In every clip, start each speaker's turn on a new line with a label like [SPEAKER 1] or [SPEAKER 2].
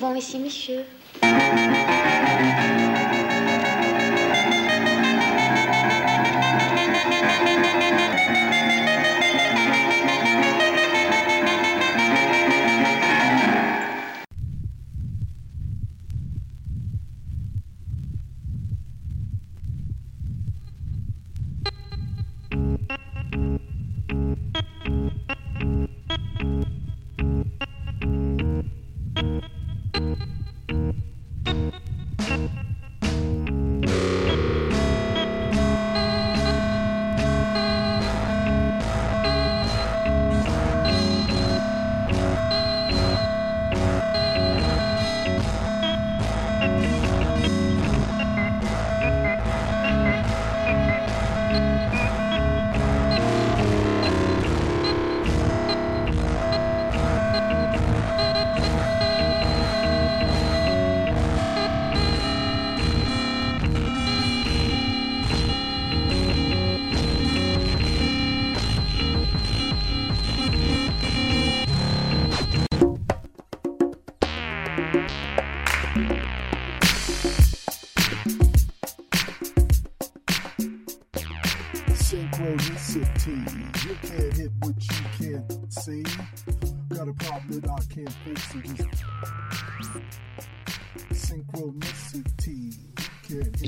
[SPEAKER 1] souvent ici, monsieur.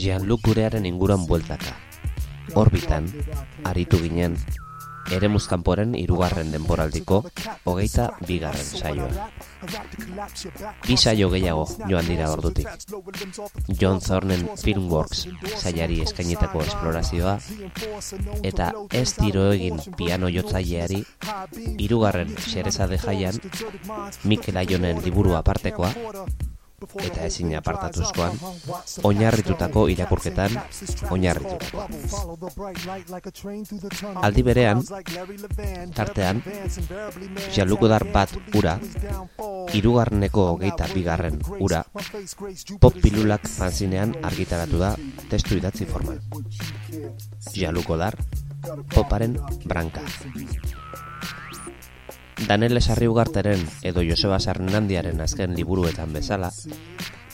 [SPEAKER 2] Jean-Luc gurearen inguruan bueltaka. Orbitan, aritu ginen, ere muzkanporen irugarren denboraldiko, hogeita bigarren saioa. Bi saio gehiago joan dira ordutik. John Thornen Filmworks sailari eskainitako esplorazioa, eta ez tiro egin piano jotzaileari, irugarren xerezade jaian, Mikel Aionen liburu apartekoa, eta ezin apartatuzkoan, oinarritutako irakurketan, oinarritutako. Aldi berean, tartean, Jalukudar bat ura, irugarreneko hogeita bigarren ura, pop pilulak fanzinean argitaratu da testu idatzi forman. Jalukudar, poparen branka. Danel Esarri Ugarteren edo Joseba Sarnandiaren azken liburuetan bezala,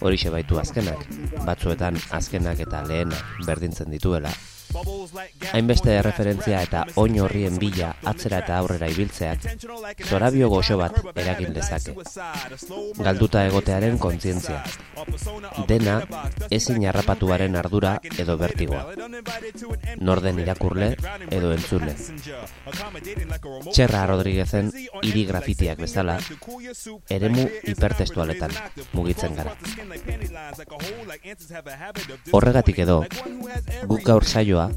[SPEAKER 2] horixe baitu azkenak, batzuetan azkenak eta lehena berdintzen dituela, hainbeste referentzia eta oin horrien bila atzera eta aurrera ibiltzeak, zorabio goxo bat eragin dezake. Galduta egotearen kontzientzia. Dena ezin harrapatuaren ardura edo bertigoa. Norden irakurle edo entzule. Txerra Rodriguezen hiri grafitiak bezala, eremu hipertestualetan mugitzen gara. Horregatik edo, guk gaur saioa,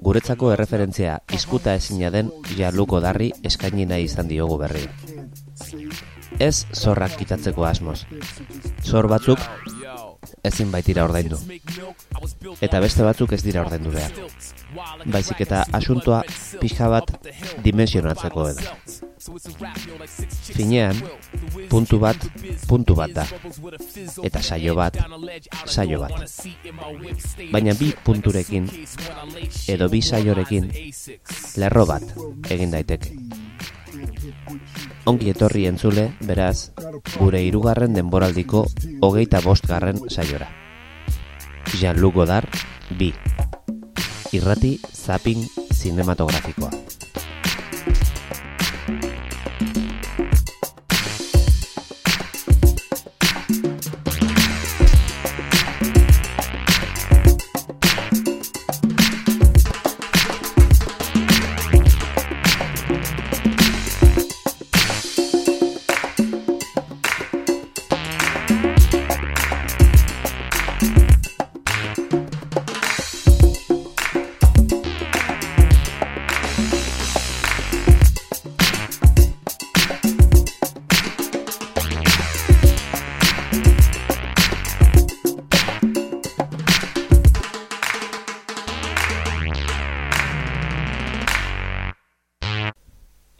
[SPEAKER 2] guretzako erreferentzia izkuta ezina den jarluko darri eskaini nahi izan diogu berri. Ez zorrak kitatzeko asmoz. Zor batzuk ezin baitira ordaindu. Eta beste batzuk ez dira ordaindu behar. Baizik eta asuntoa pixka bat dimensionatzeko edo. Finean, puntu bat, puntu bat da. Eta saio bat, saio bat. Baina bi punturekin, edo bi saiorekin, lerro bat egin daiteke. Ongi etorri entzule, beraz, gure hirugarren denboraldiko hogeita bostgarren saiora. Jean-Luc Godard, bi. Irrati zapping zinematografikoa.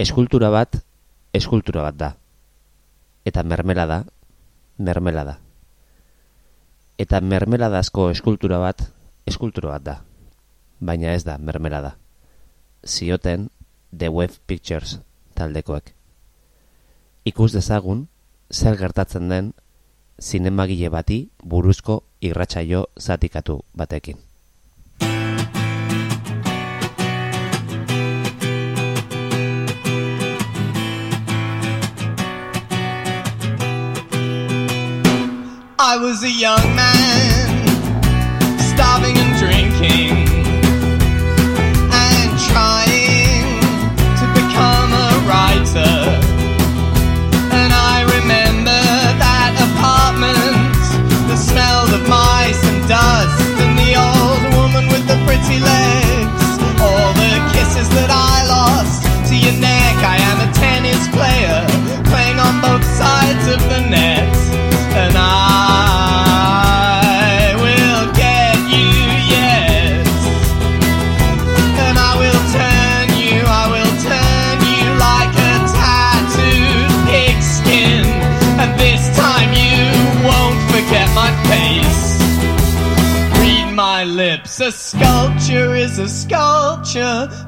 [SPEAKER 2] Eskultura bat, eskultura bat da. Eta mermelada, mermelada. Eta mermeladazko eskultura bat, eskultura bat da. Baina ez da mermelada. Zioten The Web Pictures taldekoek. Ikus dezagun, zer gertatzen den zinemagile bati buruzko irratsaio zatikatu batekin.
[SPEAKER 1] I was a young man,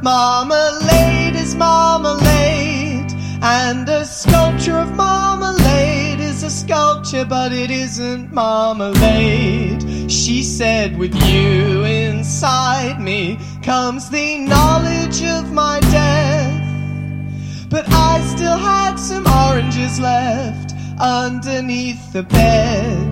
[SPEAKER 1] Marmalade is marmalade. And a sculpture of marmalade is a sculpture, but it isn't marmalade. She said, with you inside me comes the knowledge of my death. But I still had some oranges left underneath the bed.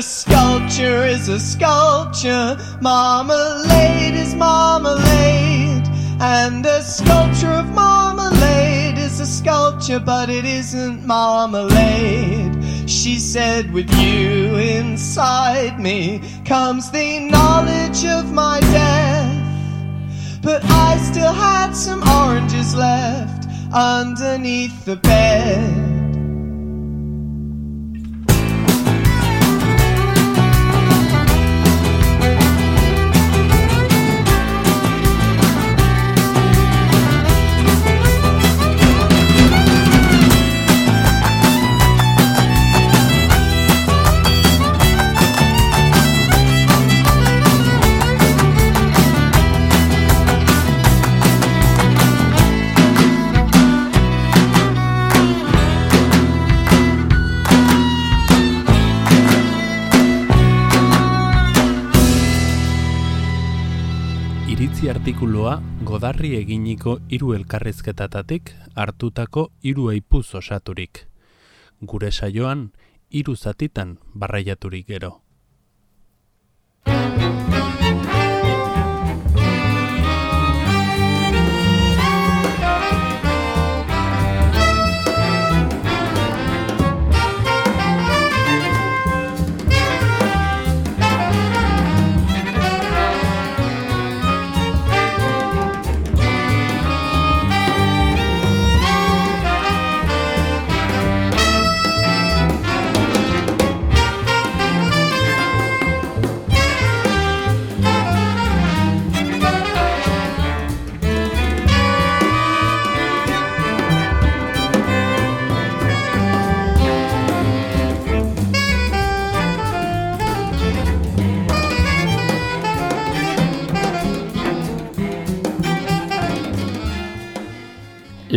[SPEAKER 1] A sculpture is a sculpture. Marmalade is marmalade. And a sculpture of marmalade is a sculpture, but it isn't marmalade. She said, with you inside me comes the knowledge of my death. But I still had some oranges left underneath the bed.
[SPEAKER 3] Godarri eginiko hiru elkarrizketatatik hartutako hiru aipuz osaturik. Gure saioan hiru zatitan barraiaturik gero.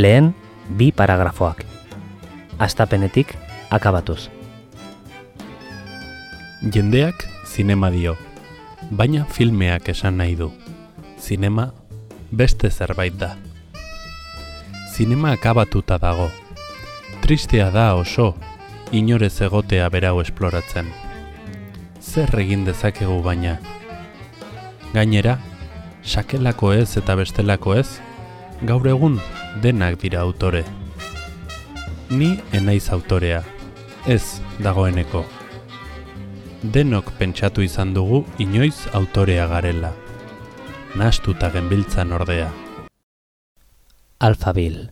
[SPEAKER 2] Lehen, bi paragrafoak. Astapenetik akabatuz.
[SPEAKER 3] Jendeak zinema dio, baina filmeak esan nahi du. Zinema beste zerbait da. Zinema akabatuta dago. Tristea da oso, inorez egotea berau esploratzen. Zer egin dezakegu baina? Gainera, sakelako ez eta bestelako ez, gaur egun denak dira autore. Ni enaiz autorea, ez dagoeneko. Denok pentsatu izan dugu inoiz autorea garela. Nastuta genbiltzan ordea.
[SPEAKER 2] Alphabil,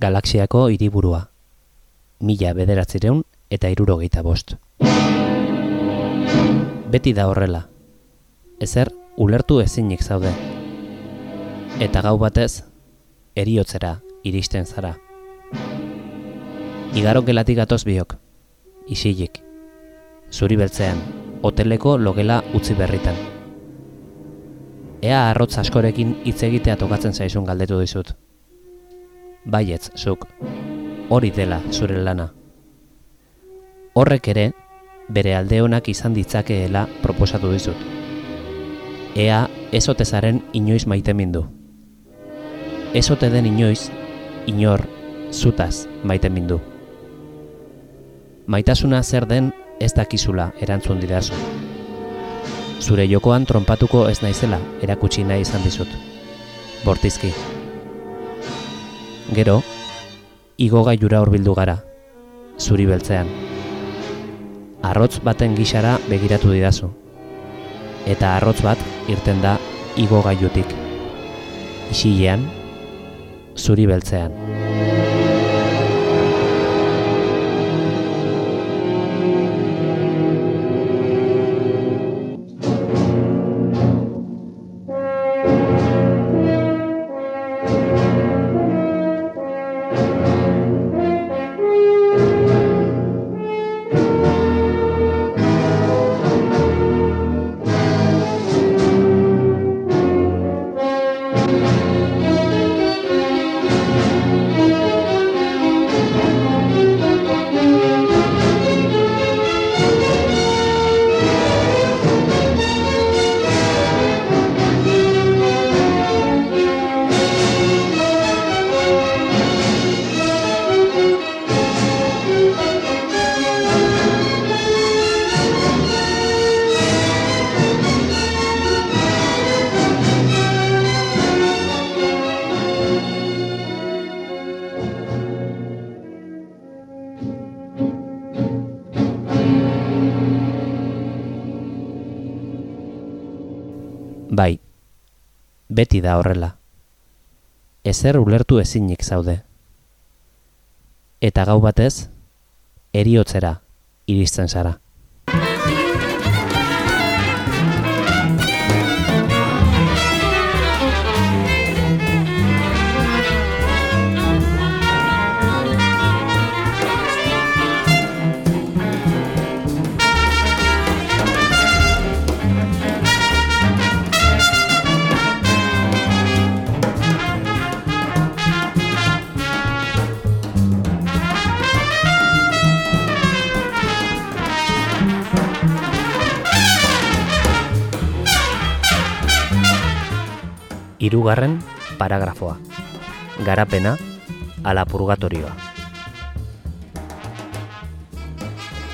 [SPEAKER 2] galaxiako hiriburua. Mila bederatzireun eta irurogeita bost. Beti da horrela. Ezer ulertu ezinik zaude. Eta gau batez, eriotzera iristen zara. Igaro gelatik gatoz biok, isilik. Zuri beltzean, hoteleko logela utzi berritan. Ea arrotz askorekin hitz egitea tokatzen zaizun galdetu dizut. Baietz, zuk. Hori dela zure lana. Horrek ere, bere alde onak izan ditzakeela proposatu dizut. Ea ezotezaren inoiz maite mindu. Ezote den inoiz, inor, zutaz maite mindu. Maitasuna zer den ez dakizula erantzun didazu. Zure jokoan trompatuko ez naizela erakutsi nahi izan dizut. Bortizki. Gero, igo gailura hurbildu gara, zuri beltzean. Arrotz baten gixara begiratu didazu. Eta arrotz bat irten da igo gailutik. Isilean, zuri beltzean. Beti da horrela. Ezer ulertu ezinik zaude. Eta gau batez, eriotzera iristen zara. Hirugarren paragrafoa. Garapena ala purgatorioa.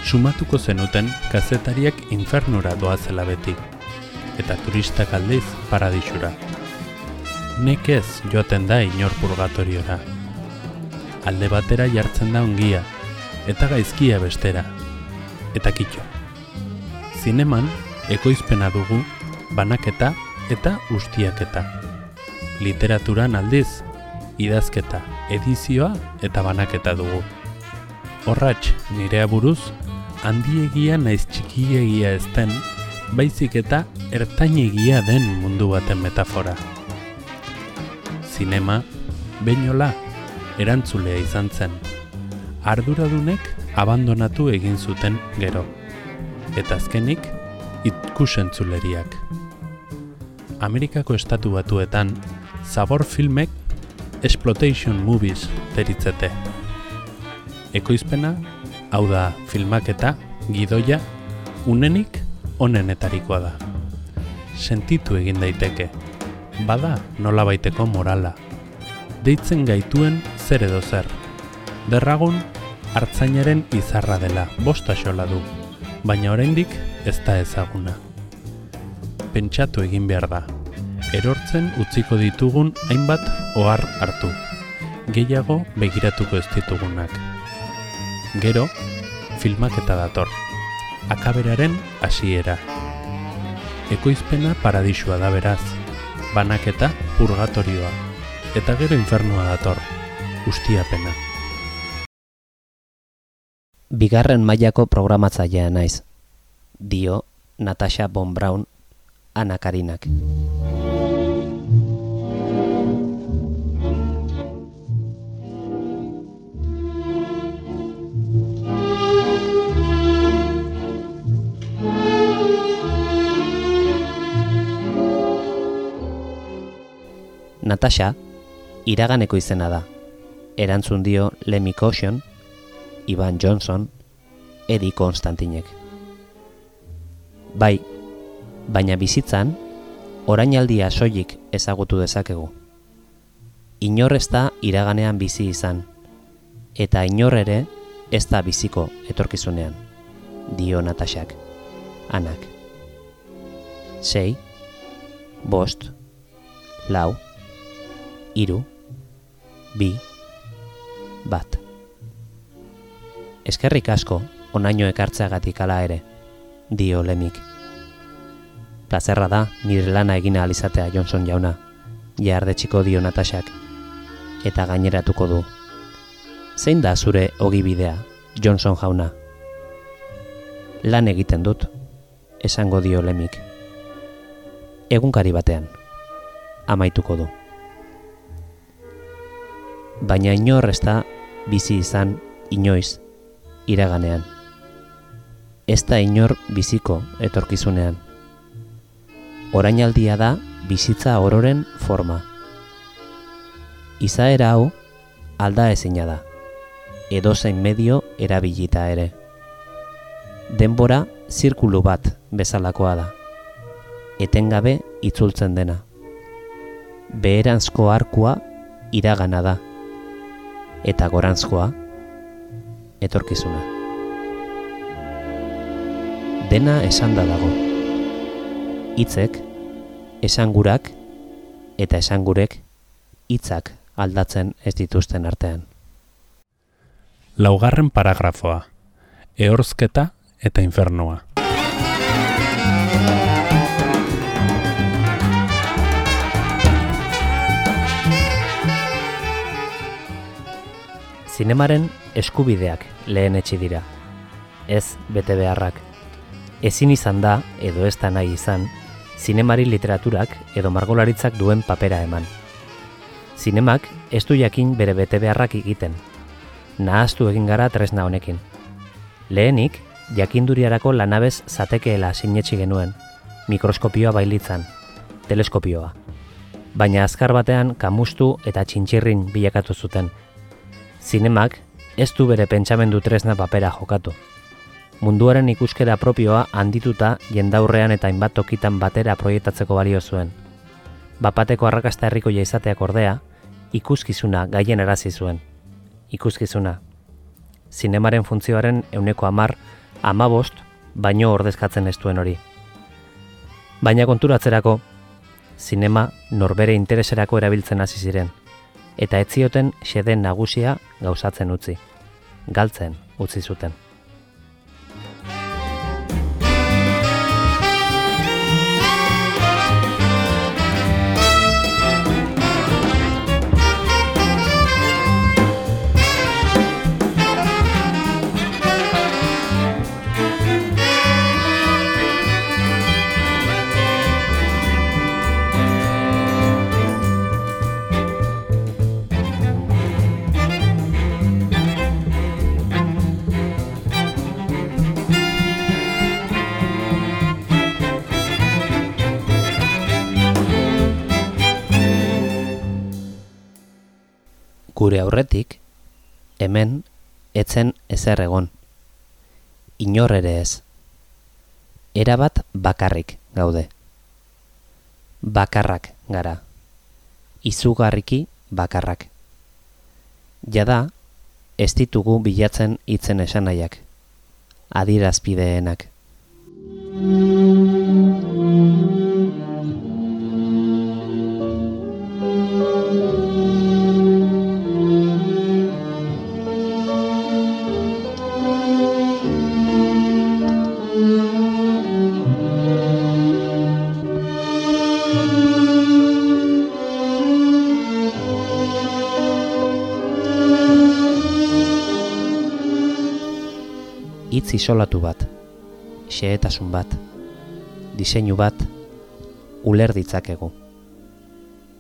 [SPEAKER 3] Sumatuko zenuten kazetariak infernura doazela beti, eta turistak aldiz paradisura. Nekez joaten da inor purgatoriora. Alde batera jartzen da ongia, eta gaizkia bestera, eta kitxo. Zineman, ekoizpena dugu, banaketa eta ustiaketa. Literaturan aldiz, idazketa, edizioa eta banaketa dugu. Horratx, nirea buruz, handiegia naiz txikiegia ez den, baizik eta ertainegia den mundu baten metafora. Zinema, beinola, erantzulea izan zen. Arduradunek abandonatu egin zuten gero. Eta azkenik, ikusentzuleriak. Amerikako estatu batuetan, zabor filmek exploitation movies deritzete. Ekoizpena, hau da filmaketa, gidoia, unenik onenetarikoa da. Sentitu egin daiteke, bada nola baiteko morala. Deitzen gaituen zer edo zer. Derragun, hartzainaren izarra dela, bosta xola du, baina oraindik ez da ezaguna. Pentsatu egin behar da, erortzen utziko ditugun hainbat ohar hartu, gehiago begiratuko ez ditugunak. Gero, filmak eta dator, akaberaren hasiera. Ekoizpena paradisua da beraz, banaketa purgatorioa, eta gero infernua dator, ustiapena.
[SPEAKER 2] Bigarren mailako programatzailea naiz. Dio Natasha Von Braun Ana Natasha iraganeko izena da. Erantzun dio Lemmy Caution, Ivan Johnson, Eddie Konstantinek. Bai, baina bizitzan, orainaldia soilik ezagutu dezakegu. Inor ez da iraganean bizi izan, eta inor ere ez da biziko etorkizunean, dio Natasak, anak. Sei, bost, lau, iru, bi, bat. Eskerrik asko, onaino ekartzeagatik ala ere, dio lemik. Plazerra da, nire lana egina alizatea Johnson jauna, jardetxiko dio Natasak, eta gaineratuko du. Zein da zure ogibidea, Johnson jauna? Lan egiten dut, esango dio lemik. Egunkari batean, amaituko du. Baina inor ez da bizi izan inoiz iraganean. Ez da inor biziko etorkizunean. Orainaldia da bizitza ororen forma. Izaera hau alda ezina da. Edozein medio erabilita ere. Denbora zirkulu bat bezalakoa da. Etengabe itzultzen dena. Beheranzko arkua iragana da. Eta gorantzkoa etorkizuna. Dena esanda dago. Hitzek, esangurak eta esangurek hitzak aldatzen ez dituzten artean.
[SPEAKER 3] Laugarren paragrafoa. Ehorzketa eta infernoa.
[SPEAKER 2] Zinemaren eskubideak lehen etxi dira. Ez bete beharrak. Ezin izan da, edo ez da nahi izan, zinemari literaturak edo margolaritzak duen papera eman. Zinemak ez du jakin bere bete beharrak egiten. Nahaztu egin gara tresna honekin. Lehenik, jakinduriarako lanabez zatekeela sinetxi genuen, mikroskopioa bailitzan, teleskopioa. Baina azkar batean kamustu eta txintxirrin bilakatu zuten. Zinemak ez du bere pentsamendu tresna papera jokatu. Munduaren ikuskera propioa handituta jendaurrean eta hainbat tokitan batera proiektatzeko balio zuen. Bapateko arrakasta herriko izateak ordea, ikuskizuna gaien arazi zuen. Ikuskizuna. Zinemaren funtzioaren euneko amar, amabost, baino ordezkatzen ez duen hori. Baina konturatzerako, zinema norbere intereserako erabiltzen hasi ziren, eta ez zioten xeden nagusia gauzatzen utzi. Galtzen utzi zuten. Aurretik, hemen, etzen ezer egon. Inor ere ez. erabat bakarrik gaude. Bakarrak gara. Izugarriki bakarrak. Jada, ez ditugu bilatzen hitzen esanaiak. Adirazpideenak. Hitz isolatu bat, xehetasun bat, diseinu bat, uler ditzakegu.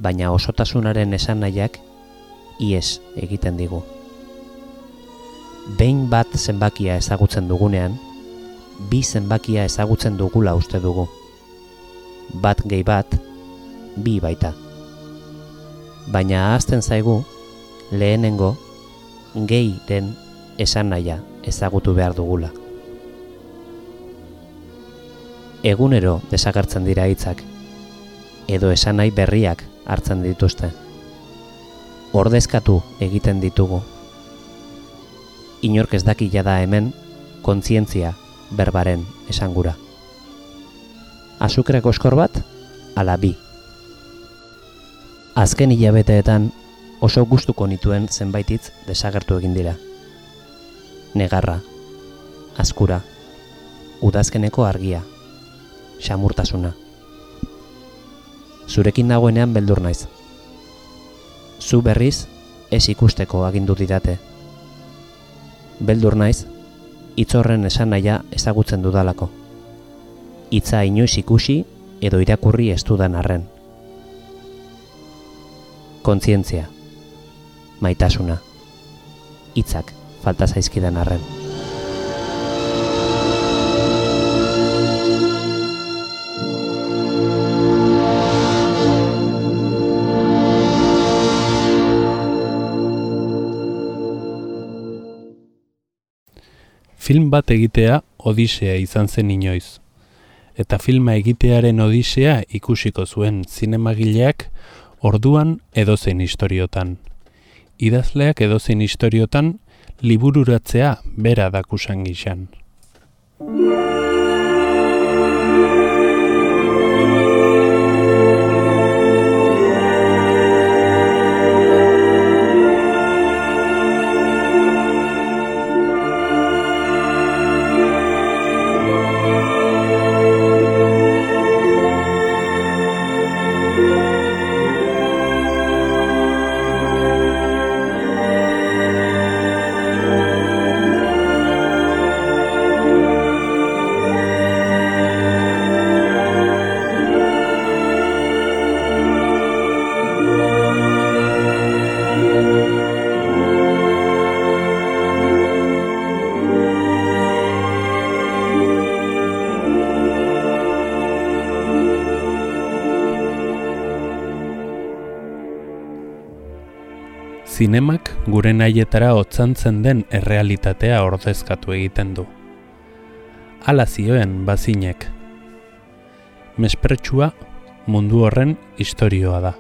[SPEAKER 2] Baina osotasunaren esan nahiak, ies egiten digu. Behin bat zenbakia ezagutzen dugunean, bi zenbakia ezagutzen dugula uste dugu. Bat gehi bat, bi baita. Baina ahazten zaigu, lehenengo, gehiren esan nahia ezagutu behar dugula. Egunero desagertzen dira hitzak, edo esan nahi berriak hartzen dituzte. Ordezkatu egiten ditugu. Inork ez daki jada hemen kontzientzia berbaren esangura. Azukreko eskor bat, ala bi. Azken hilabeteetan oso gustuko nituen zenbaititz desagertu egin dira negarra, askura, udazkeneko argia, xamurtasuna. Zurekin nagoenean beldur naiz. Zu berriz ez ikusteko agindu didate. Beldur naiz, itzorren esan naia ezagutzen dudalako. Itza inoiz ikusi edo irakurri ez dudan arren. Kontzientzia, maitasuna, hitzak falta zaizkidan arren.
[SPEAKER 3] Film bat egitea odisea izan zen inoiz. Eta filma egitearen odisea ikusiko zuen zinemagileak orduan edozein istoriotan. Idazleak edozein istoriotan libururatzea bera dakusan gixan. Zinemak gure nahietara otzantzen den errealitatea ordezkatu egiten du. Hala zioen bazinek. Mespretsua mundu horren istorioa da.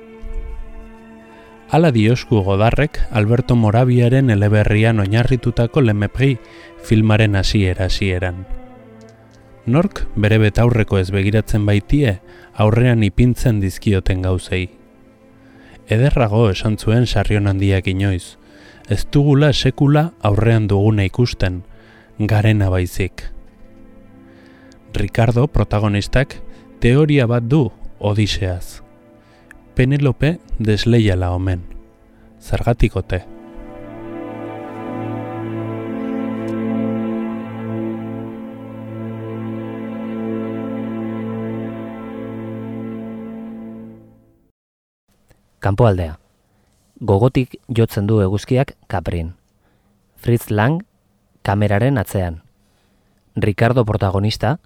[SPEAKER 3] Hala diosku godarrek Alberto Morabiaren eleberrian oinarritutako lemepri filmaren hasiera hasieran. Nork bere betaurreko ez begiratzen baitie aurrean ipintzen dizkioten gauzei ederrago esan zuen sarrion handiak inoiz, ez dugula sekula aurrean duguna ikusten, garena baizik. Ricardo protagonistak teoria bat du odiseaz. Penelope desleiala omen. Zergatikote.
[SPEAKER 2] Kanpoaldea. Gogotik jotzen du eguzkiak kaprin. Fritz Lang, kameraren atzean. Ricardo protagonista,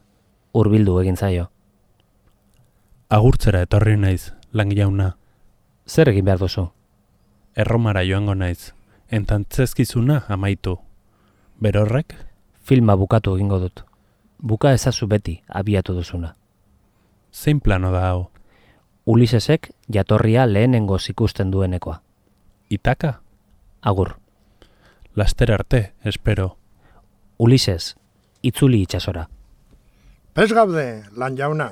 [SPEAKER 2] hurbildu egin zaio.
[SPEAKER 3] Agurtzera etorri naiz, lang jauna.
[SPEAKER 2] Zer egin behar duzu?
[SPEAKER 3] Erromara joango naiz, entantzezkizuna amaitu. Berorrek?
[SPEAKER 2] Filma bukatu egingo dut.
[SPEAKER 4] buka ezazu beti abiatu duzuna.
[SPEAKER 3] Zein plano da hau?
[SPEAKER 4] Ulisesek jatorria lehenengo ikusten duenekoa.
[SPEAKER 3] Itaka?
[SPEAKER 4] Agur.
[SPEAKER 3] Laster arte, espero.
[SPEAKER 4] Ulises, itzuli itxasora.
[SPEAKER 5] Pez gaude, lan jauna.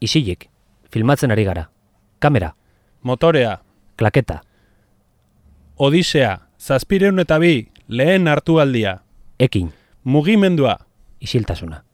[SPEAKER 4] Isilik, filmatzen ari gara. Kamera,
[SPEAKER 3] Motorea,
[SPEAKER 4] klaketa,
[SPEAKER 3] Odisea, zazpireun eta bi, lehen hartu aldia.
[SPEAKER 4] ekin,
[SPEAKER 3] Mugimendua,
[SPEAKER 4] isiltasuna.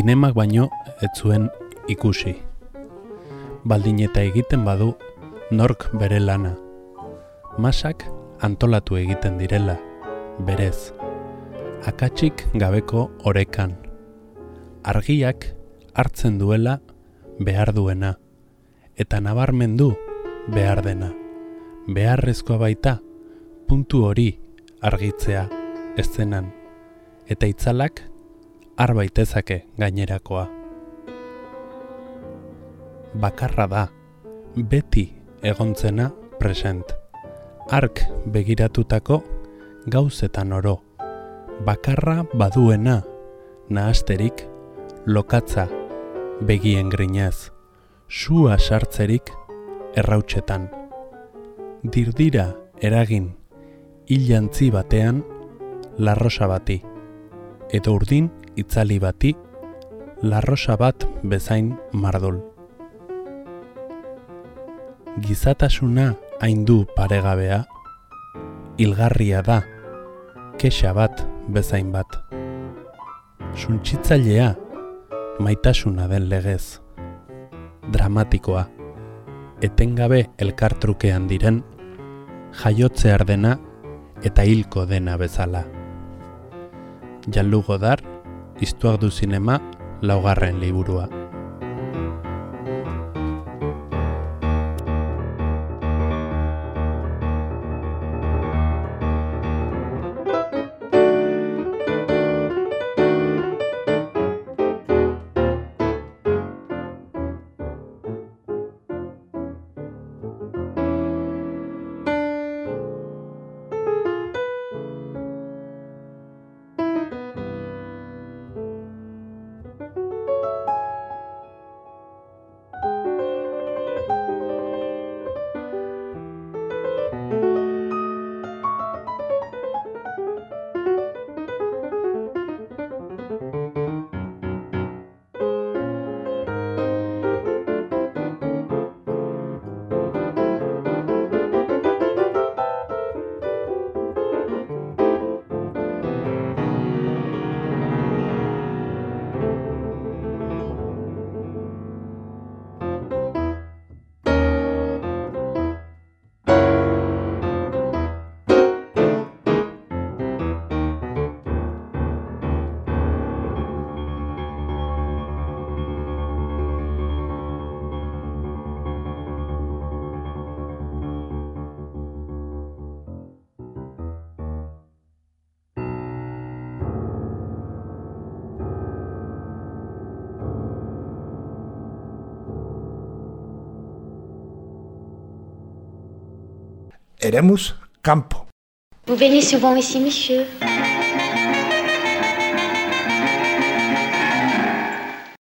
[SPEAKER 3] Zinemak baino ez zuen ikusi. Baldin eta egiten badu, nork bere lana. Masak antolatu egiten direla, berez. Akatsik gabeko orekan. Argiak hartzen duela behar duena. Eta nabarmendu behar dena. Beharrezkoa baita, puntu hori argitzea eszenan. Eta itzalak har baitezake gainerakoa. Bakarra da, beti egontzena present. Ark begiratutako gauzetan oro. Bakarra baduena, nahasterik, lokatza, begien grinez. Sua sartzerik, errautsetan. Dirdira eragin, hilantzi batean, larrosa bati. Edo urdin itzali bati, larrosa bat bezain mardul. Gizatasuna haindu paregabea, hilgarria da, kexa bat bezain bat. Suntsitzailea, maitasuna den legez. Dramatikoa, etengabe elkartrukean diren, jaiotze ardena eta hilko dena bezala. Jallu Godar, Istuak du zinema, laugarren liburua.
[SPEAKER 5] Eremuz kanpo.
[SPEAKER 6] Vous venez souvent ici, monsieur